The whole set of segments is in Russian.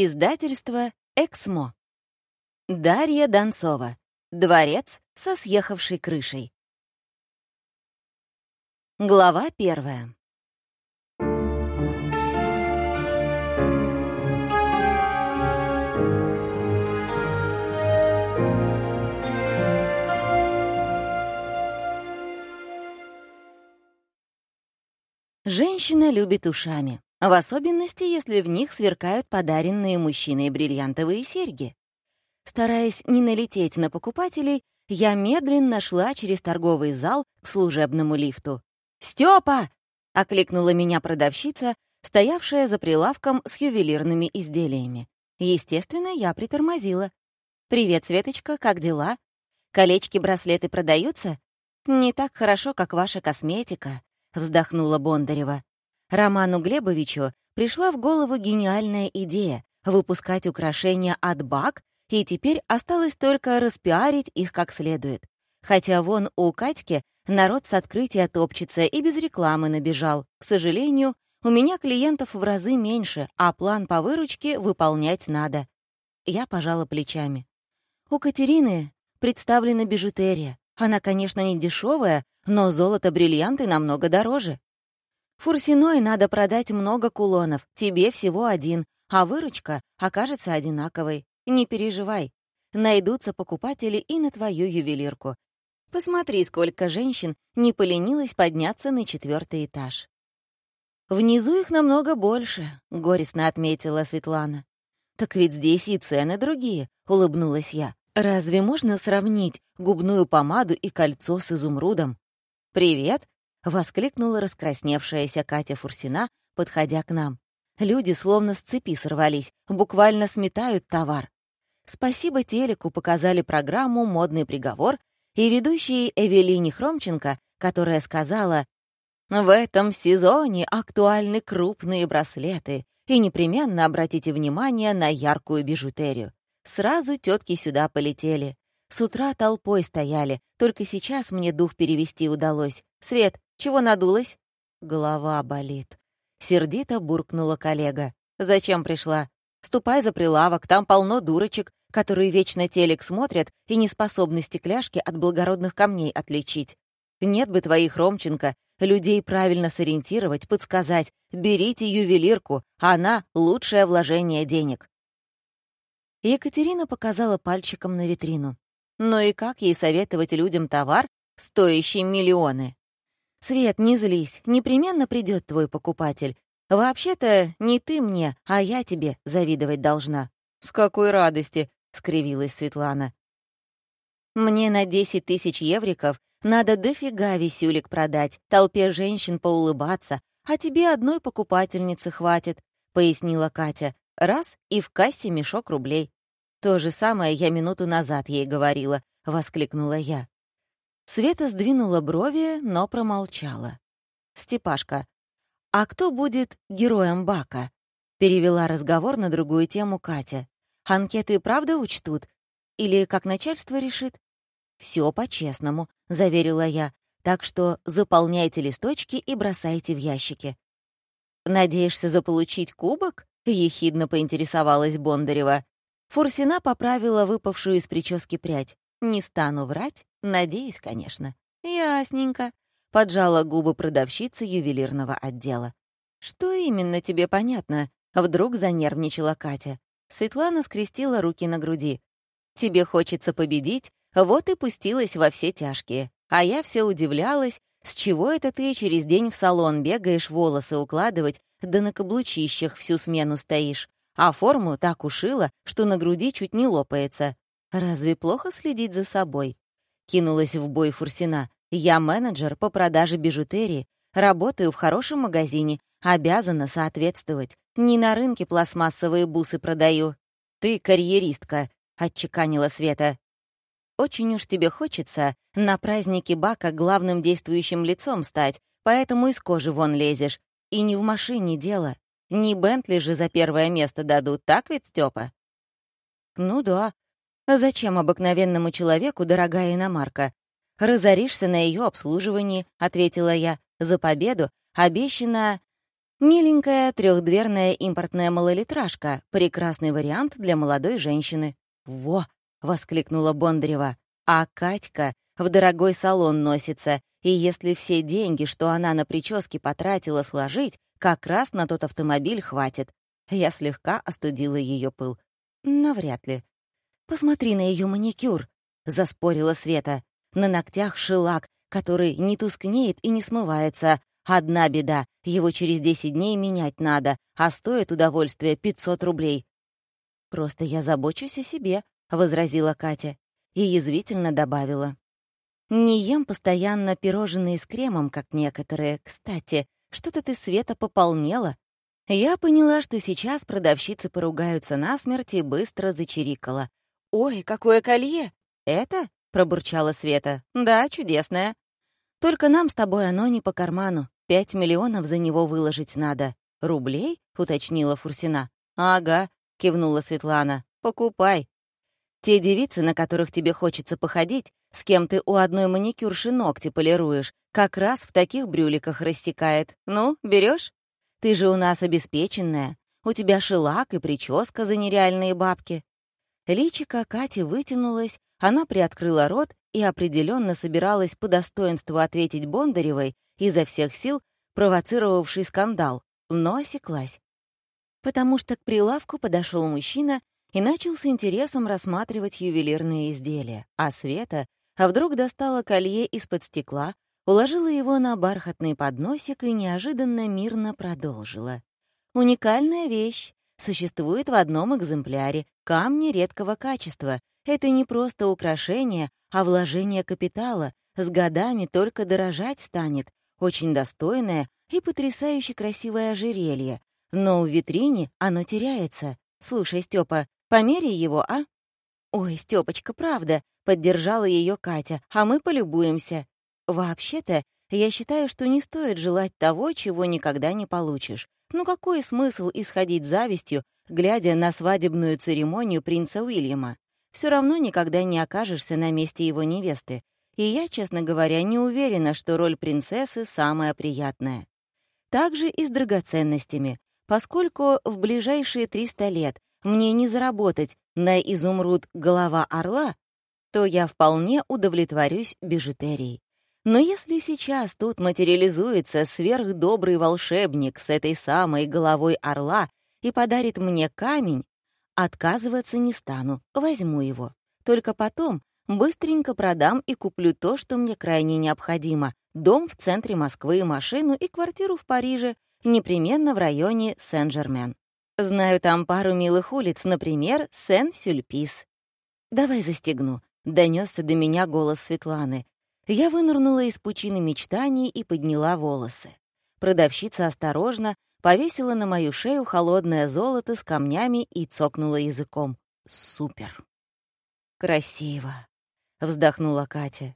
Издательство «Эксмо». Дарья Донцова. Дворец со съехавшей крышей. Глава первая. Женщина любит ушами. В особенности, если в них сверкают подаренные мужчиной бриллиантовые серьги. Стараясь не налететь на покупателей, я медленно шла через торговый зал к служебному лифту. «Стёпа!» — окликнула меня продавщица, стоявшая за прилавком с ювелирными изделиями. Естественно, я притормозила. «Привет, Светочка, как дела? Колечки-браслеты продаются?» «Не так хорошо, как ваша косметика», — вздохнула Бондарева. Роману Глебовичу пришла в голову гениальная идея — выпускать украшения от БАК, и теперь осталось только распиарить их как следует. Хотя вон у Катьки народ с открытия топчется и без рекламы набежал. К сожалению, у меня клиентов в разы меньше, а план по выручке выполнять надо. Я пожала плечами. У Катерины представлена бижутерия. Она, конечно, не дешевая, но золото-бриллианты намного дороже. Фурсиной надо продать много кулонов, тебе всего один, а выручка окажется одинаковой. Не переживай, найдутся покупатели и на твою ювелирку. Посмотри, сколько женщин не поленилось подняться на четвертый этаж. «Внизу их намного больше», — горестно отметила Светлана. «Так ведь здесь и цены другие», — улыбнулась я. «Разве можно сравнить губную помаду и кольцо с изумрудом?» «Привет», — воскликнула раскрасневшаяся Катя Фурсина, подходя к нам. Люди словно с цепи сорвались, буквально сметают товар. Спасибо телеку показали программу «Модный приговор» и ведущей Эвелине Хромченко, которая сказала «В этом сезоне актуальны крупные браслеты, и непременно обратите внимание на яркую бижутерию». Сразу тетки сюда полетели. С утра толпой стояли, только сейчас мне дух перевести удалось. «Свет, чего надулась?» «Голова болит». Сердито буркнула коллега. «Зачем пришла? Ступай за прилавок, там полно дурочек, которые вечно телек смотрят и не способны стекляшки от благородных камней отличить. Нет бы твоих, Ромченко, людей правильно сориентировать, подсказать. Берите ювелирку, она — лучшее вложение денег». Екатерина показала пальчиком на витрину. Но и как ей советовать людям товар, стоящий миллионы? «Свет, не злись, непременно придет твой покупатель. Вообще-то не ты мне, а я тебе завидовать должна». «С какой радости!» — скривилась Светлана. «Мне на десять тысяч евриков надо дофига висюлек продать, толпе женщин поулыбаться, а тебе одной покупательницы хватит», — пояснила Катя. «Раз — и в кассе мешок рублей». «То же самое я минуту назад ей говорила», — воскликнула я. Света сдвинула брови, но промолчала. «Степашка, а кто будет героем Бака?» Перевела разговор на другую тему Катя. «Анкеты правда учтут? Или как начальство решит?» «Все по-честному», — заверила я. «Так что заполняйте листочки и бросайте в ящики». «Надеешься заполучить кубок?» — ехидно поинтересовалась Бондарева. Фурсина поправила выпавшую из прически прядь. «Не стану врать, Надеюсь, конечно. Ясненько. Поджала губы продавщица ювелирного отдела. Что именно тебе понятно? Вдруг занервничала Катя. Светлана скрестила руки на груди. Тебе хочется победить, вот и пустилась во все тяжкие. А я все удивлялась, с чего это ты через день в салон бегаешь волосы укладывать, да на каблучищах всю смену стоишь, а форму так ушила, что на груди чуть не лопается. Разве плохо следить за собой? Кинулась в бой Фурсина. «Я менеджер по продаже бижутерии, работаю в хорошем магазине, обязана соответствовать. Не на рынке пластмассовые бусы продаю. Ты карьеристка», — отчеканила Света. «Очень уж тебе хочется на празднике Бака главным действующим лицом стать, поэтому из кожи вон лезешь. И не в машине дело. Не Бентли же за первое место дадут, так ведь, Степа? «Ну да», Зачем обыкновенному человеку дорогая иномарка? Разоришься на ее обслуживании, ответила я. За победу обещано Миленькая трехдверная импортная малолитражка — прекрасный вариант для молодой женщины. «Во!» — воскликнула Бондарева. «А Катька в дорогой салон носится, и если все деньги, что она на прическе потратила, сложить, как раз на тот автомобиль хватит». Я слегка остудила ее пыл. Навряд ли. «Посмотри на ее маникюр», — заспорила Света. «На ногтях шелак, который не тускнеет и не смывается. Одна беда — его через 10 дней менять надо, а стоит удовольствие 500 рублей». «Просто я забочусь о себе», — возразила Катя и язвительно добавила. «Не ем постоянно пирожные с кремом, как некоторые. Кстати, что-то ты, Света, пополнела». Я поняла, что сейчас продавщицы поругаются насмерть и быстро зачирикала. «Ой, какое колье!» «Это?» — пробурчала Света. «Да, чудесное. Только нам с тобой оно не по карману. Пять миллионов за него выложить надо. Рублей?» — уточнила Фурсина. «Ага», — кивнула Светлана. «Покупай. Те девицы, на которых тебе хочется походить, с кем ты у одной маникюрши ногти полируешь, как раз в таких брюликах рассекает. Ну, берешь? Ты же у нас обеспеченная. У тебя шелак и прическа за нереальные бабки. Личико Кати вытянулось, она приоткрыла рот и определенно собиралась по достоинству ответить Бондаревой, изо всех сил провоцировавший скандал, но осеклась. Потому что к прилавку подошел мужчина и начал с интересом рассматривать ювелирные изделия, а Света а вдруг достала колье из-под стекла, уложила его на бархатный подносик и неожиданно мирно продолжила. «Уникальная вещь. Существует в одном экземпляре. Камни редкого качества. Это не просто украшение, а вложение капитала. С годами только дорожать станет. Очень достойное и потрясающе красивое ожерелье. Но в витрине оно теряется. Слушай, Степа, Померяй его, а?» «Ой, Стёпочка, правда», — поддержала ее Катя, «а мы полюбуемся». «Вообще-то, я считаю, что не стоит желать того, чего никогда не получишь. Ну какой смысл исходить завистью, глядя на свадебную церемонию принца Уильяма? Все равно никогда не окажешься на месте его невесты. И я, честно говоря, не уверена, что роль принцессы самая приятная. Также и с драгоценностями, поскольку в ближайшие 300 лет мне не заработать на изумруд голова орла, то я вполне удовлетворюсь бижутерией. Но если сейчас тут материализуется сверхдобрый волшебник с этой самой головой орла и подарит мне камень, отказываться не стану, возьму его. Только потом быстренько продам и куплю то, что мне крайне необходимо. Дом в центре Москвы, машину и квартиру в Париже, непременно в районе Сен-Жермен. Знаю там пару милых улиц, например, Сен-Сюльпис. «Давай застегну», — донесся до меня голос Светланы. Я вынырнула из пучины мечтаний и подняла волосы. Продавщица осторожно повесила на мою шею холодное золото с камнями и цокнула языком. «Супер!» «Красиво!» — вздохнула Катя.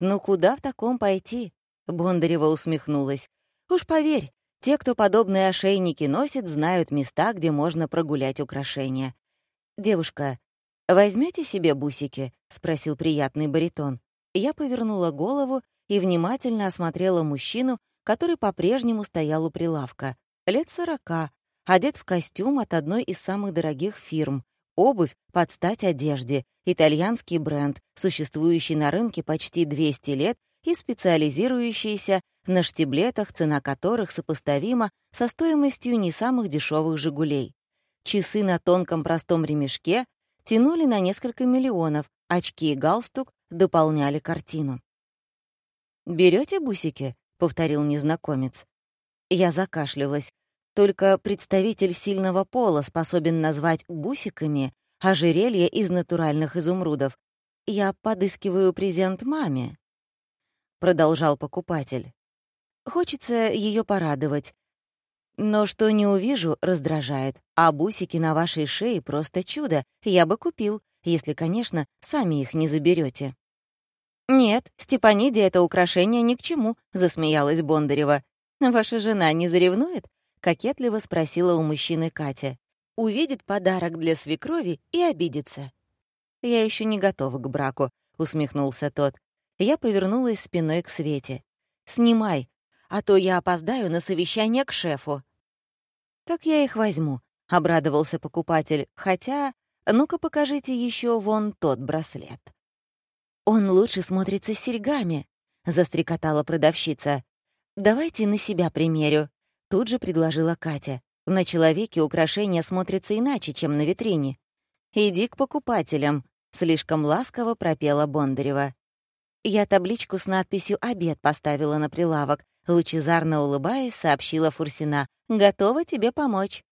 «Ну куда в таком пойти?» — Бондарева усмехнулась. «Уж поверь, те, кто подобные ошейники носит, знают места, где можно прогулять украшения. «Девушка, возьмете себе бусики?» — спросил приятный баритон. Я повернула голову и внимательно осмотрела мужчину, который по-прежнему стоял у прилавка. Лет сорока, одет в костюм от одной из самых дорогих фирм, обувь под стать одежде, итальянский бренд, существующий на рынке почти 200 лет и специализирующийся на штиблетах, цена которых сопоставима со стоимостью не самых дешевых «Жигулей». Часы на тонком простом ремешке тянули на несколько миллионов, очки и галстук дополняли картину. Берете бусики?» — повторил незнакомец. Я закашлялась. Только представитель сильного пола способен назвать бусиками ожерелье из натуральных изумрудов. Я подыскиваю презент маме продолжал покупатель. Хочется ее порадовать. Но что не увижу, раздражает. А бусики на вашей шее просто чудо. Я бы купил, если, конечно, сами их не заберете. «Нет, Степаниде это украшение ни к чему», — засмеялась Бондарева. «Ваша жена не заревнует?» — кокетливо спросила у мужчины Катя. «Увидит подарок для свекрови и обидится». «Я еще не готова к браку», — усмехнулся тот. Я повернулась спиной к Свете. «Снимай, а то я опоздаю на совещание к шефу». «Так я их возьму», — обрадовался покупатель, «хотя, ну-ка покажите еще вон тот браслет». «Он лучше смотрится с серьгами», — застрекотала продавщица. «Давайте на себя примерю», — тут же предложила Катя. «На человеке украшения смотрятся иначе, чем на витрине». «Иди к покупателям», — слишком ласково пропела Бондарева. Я табличку с надписью «Обед» поставила на прилавок. Лучезарно улыбаясь, сообщила Фурсина. «Готова тебе помочь».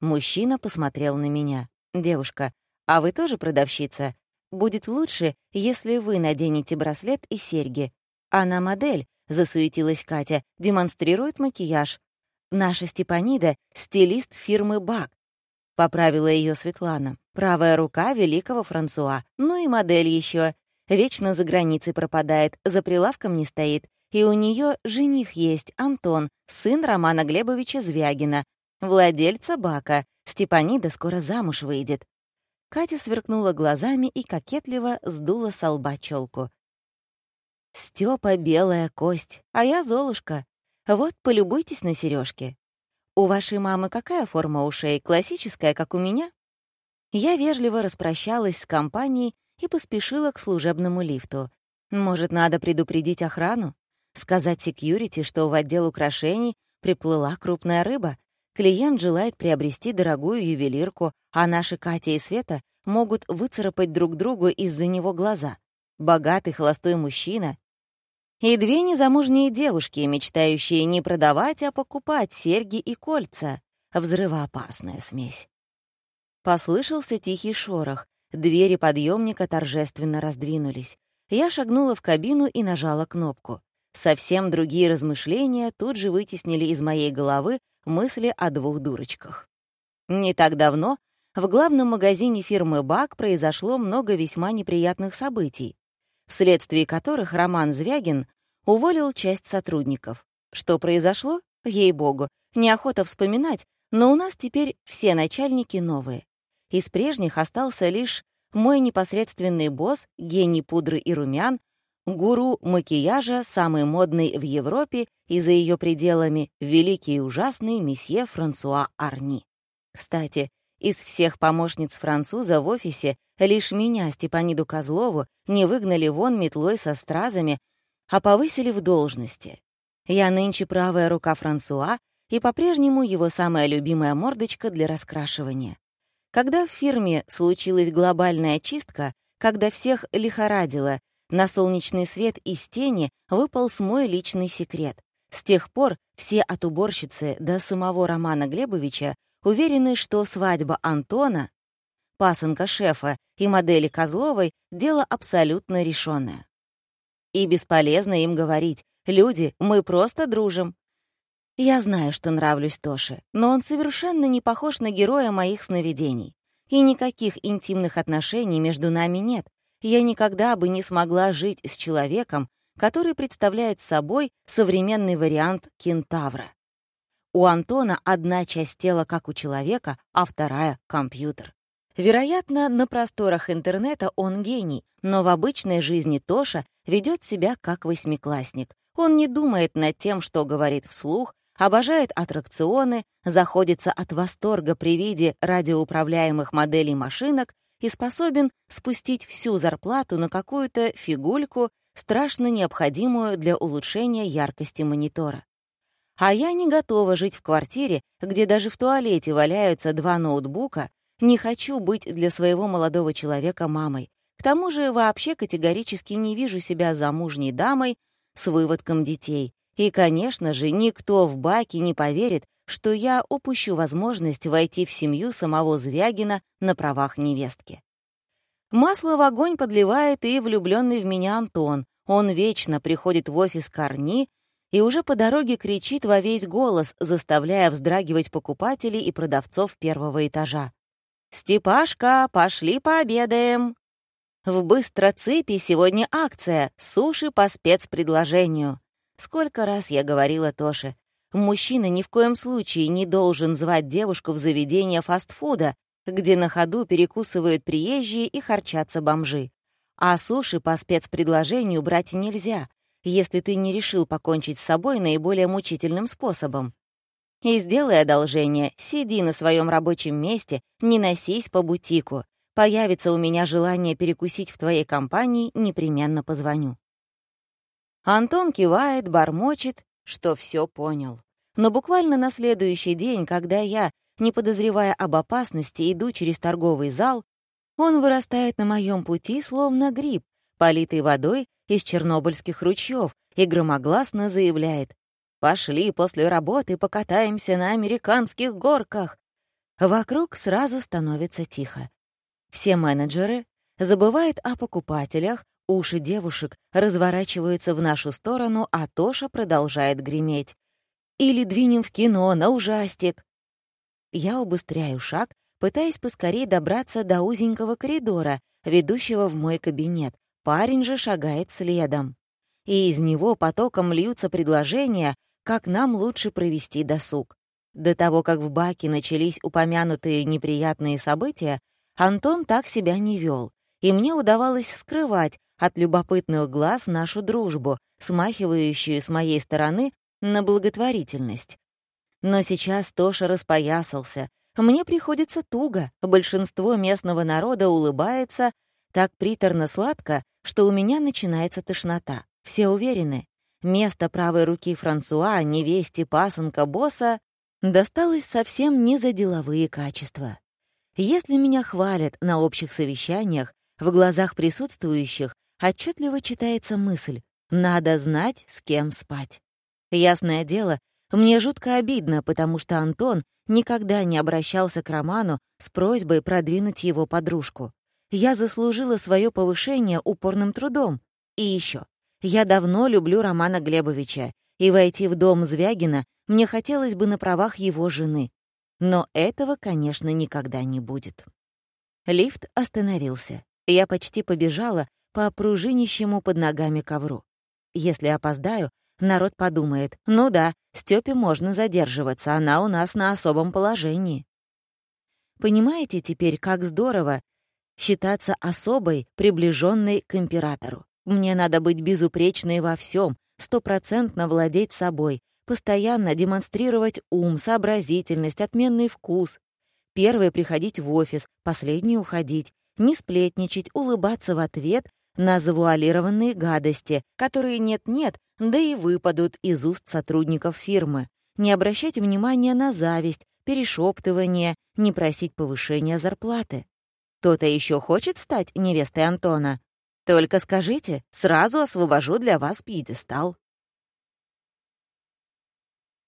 Мужчина посмотрел на меня. «Девушка, а вы тоже продавщица? Будет лучше, если вы наденете браслет и серьги. Она модель, — засуетилась Катя, — демонстрирует макияж. Наша Степанида — стилист фирмы «Бак». Поправила ее Светлана. Правая рука великого Франсуа. Ну и модель еще. Вечно за границей пропадает, за прилавком не стоит. И у нее жених есть, Антон, сын Романа Глебовича Звягина, владельца бака. Степанида скоро замуж выйдет. Катя сверкнула глазами и кокетливо сдула с лба челку. Степа белая кость, а я Золушка. Вот, полюбуйтесь на сережки. У вашей мамы какая форма ушей? Классическая, как у меня? Я вежливо распрощалась с компанией и поспешила к служебному лифту. Может, надо предупредить охрану? Сказать секьюрити, что в отдел украшений приплыла крупная рыба. Клиент желает приобрести дорогую ювелирку, а наши Катя и Света могут выцарапать друг другу из-за него глаза. Богатый холостой мужчина и две незамужние девушки, мечтающие не продавать, а покупать серьги и кольца. Взрывоопасная смесь. Послышался тихий шорох. Двери подъемника торжественно раздвинулись. Я шагнула в кабину и нажала кнопку. Совсем другие размышления тут же вытеснили из моей головы мысли о двух дурочках. Не так давно в главном магазине фирмы «Бак» произошло много весьма неприятных событий вследствие которых Роман Звягин уволил часть сотрудников. Что произошло? Ей-богу, неохота вспоминать, но у нас теперь все начальники новые. Из прежних остался лишь мой непосредственный босс, гений пудры и румян, гуру макияжа, самый модный в Европе и за ее пределами, великий и ужасный месье Франсуа Арни. Кстати, из всех помощниц француза в офисе лишь меня, Степаниду Козлову, не выгнали вон метлой со стразами, а повысили в должности. Я нынче правая рука Франсуа и по-прежнему его самая любимая мордочка для раскрашивания. Когда в фирме случилась глобальная чистка, когда всех лихорадило, на солнечный свет из тени выпал мой личный секрет. С тех пор все от уборщицы до самого Романа Глебовича уверены, что свадьба Антона, пасынка шефа и модели Козловой — дело абсолютно решенное. И бесполезно им говорить, люди, мы просто дружим. Я знаю, что нравлюсь Тоше, но он совершенно не похож на героя моих сновидений. И никаких интимных отношений между нами нет. Я никогда бы не смогла жить с человеком, который представляет собой современный вариант кентавра. У Антона одна часть тела как у человека, а вторая — компьютер. Вероятно, на просторах интернета он гений, но в обычной жизни Тоша ведет себя как восьмиклассник. Он не думает над тем, что говорит вслух, обожает аттракционы, заходится от восторга при виде радиоуправляемых моделей машинок и способен спустить всю зарплату на какую-то фигульку, страшно необходимую для улучшения яркости монитора. А я не готова жить в квартире, где даже в туалете валяются два ноутбука, не хочу быть для своего молодого человека мамой. К тому же вообще категорически не вижу себя замужней дамой с выводком детей. И, конечно же, никто в баке не поверит, что я упущу возможность войти в семью самого Звягина на правах невестки. Масло в огонь подливает и влюбленный в меня Антон. Он вечно приходит в офис Корни и уже по дороге кричит во весь голос, заставляя вздрагивать покупателей и продавцов первого этажа. «Степашка, пошли пообедаем!» В быстроцепи сегодня акция «Суши по спецпредложению». Сколько раз я говорила Тоше, мужчина ни в коем случае не должен звать девушку в заведение фастфуда, где на ходу перекусывают приезжие и харчатся бомжи. А суши по спецпредложению брать нельзя, если ты не решил покончить с собой наиболее мучительным способом. И сделай одолжение, сиди на своем рабочем месте, не носись по бутику. Появится у меня желание перекусить в твоей компании, непременно позвоню». Антон кивает, бормочет, что все понял. Но буквально на следующий день, когда я, не подозревая об опасности, иду через торговый зал, он вырастает на моем пути, словно гриб, политый водой из чернобыльских ручьев, и громогласно заявляет «Пошли после работы покатаемся на американских горках». Вокруг сразу становится тихо. Все менеджеры забывают о покупателях, уши девушек разворачиваются в нашу сторону, а Тоша продолжает греметь. «Или двинем в кино, на ужастик!» Я убыстряю шаг, пытаясь поскорее добраться до узенького коридора, ведущего в мой кабинет. Парень же шагает следом. И из него потоком льются предложения, как нам лучше провести досуг. До того, как в баке начались упомянутые неприятные события, Антон так себя не вел, и мне удавалось скрывать от любопытных глаз нашу дружбу, смахивающую с моей стороны на благотворительность. Но сейчас Тоша распоясался. Мне приходится туго. Большинство местного народа улыбается так приторно-сладко, что у меня начинается тошнота. Все уверены. Место правой руки Франсуа, невесте пасынка босса, досталось совсем не за деловые качества. Если меня хвалят на общих совещаниях, в глазах присутствующих отчетливо читается мысль «надо знать, с кем спать». Ясное дело, мне жутко обидно, потому что Антон никогда не обращался к Роману с просьбой продвинуть его подружку. Я заслужила свое повышение упорным трудом. И еще, я давно люблю Романа Глебовича, и войти в дом Звягина мне хотелось бы на правах его жены. Но этого, конечно, никогда не будет. Лифт остановился. Я почти побежала по пружинищему под ногами ковру. Если опоздаю, народ подумает, ну да, Стёпе можно задерживаться, она у нас на особом положении. Понимаете теперь, как здорово считаться особой, приближенной к императору? Мне надо быть безупречной во всем, стопроцентно владеть собой, постоянно демонстрировать ум, сообразительность, отменный вкус. Первый — приходить в офис, последний — уходить, не сплетничать, улыбаться в ответ на завуалированные гадости, которые нет-нет, да и выпадут из уст сотрудников фирмы. Не обращать внимания на зависть, перешептывание, не просить повышения зарплаты. Кто-то еще хочет стать невестой Антона? Только скажите, сразу освобожу для вас пьедестал.